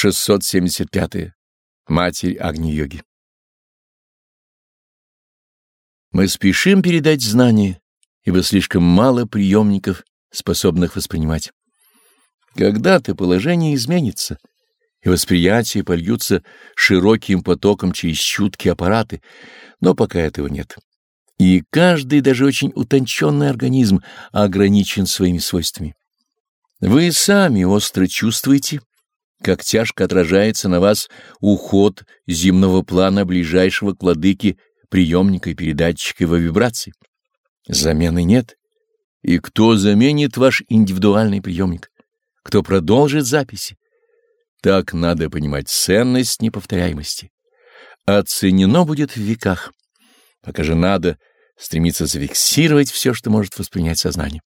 675. -е. Матерь Агни-йоги. Мы спешим передать знания, ибо слишком мало приемников, способных воспринимать. Когда-то положение изменится, и восприятия польются широким потоком через чуткие аппараты, но пока этого нет. И каждый, даже очень утонченный организм, ограничен своими свойствами. Вы сами остро чувствуете, как тяжко отражается на вас уход земного плана ближайшего к владыке приемника и передатчика его вибраций. Замены нет. И кто заменит ваш индивидуальный приемник? Кто продолжит записи? Так надо понимать ценность неповторяемости. Оценено будет в веках. Пока же надо стремиться зафиксировать все, что может воспринять сознание.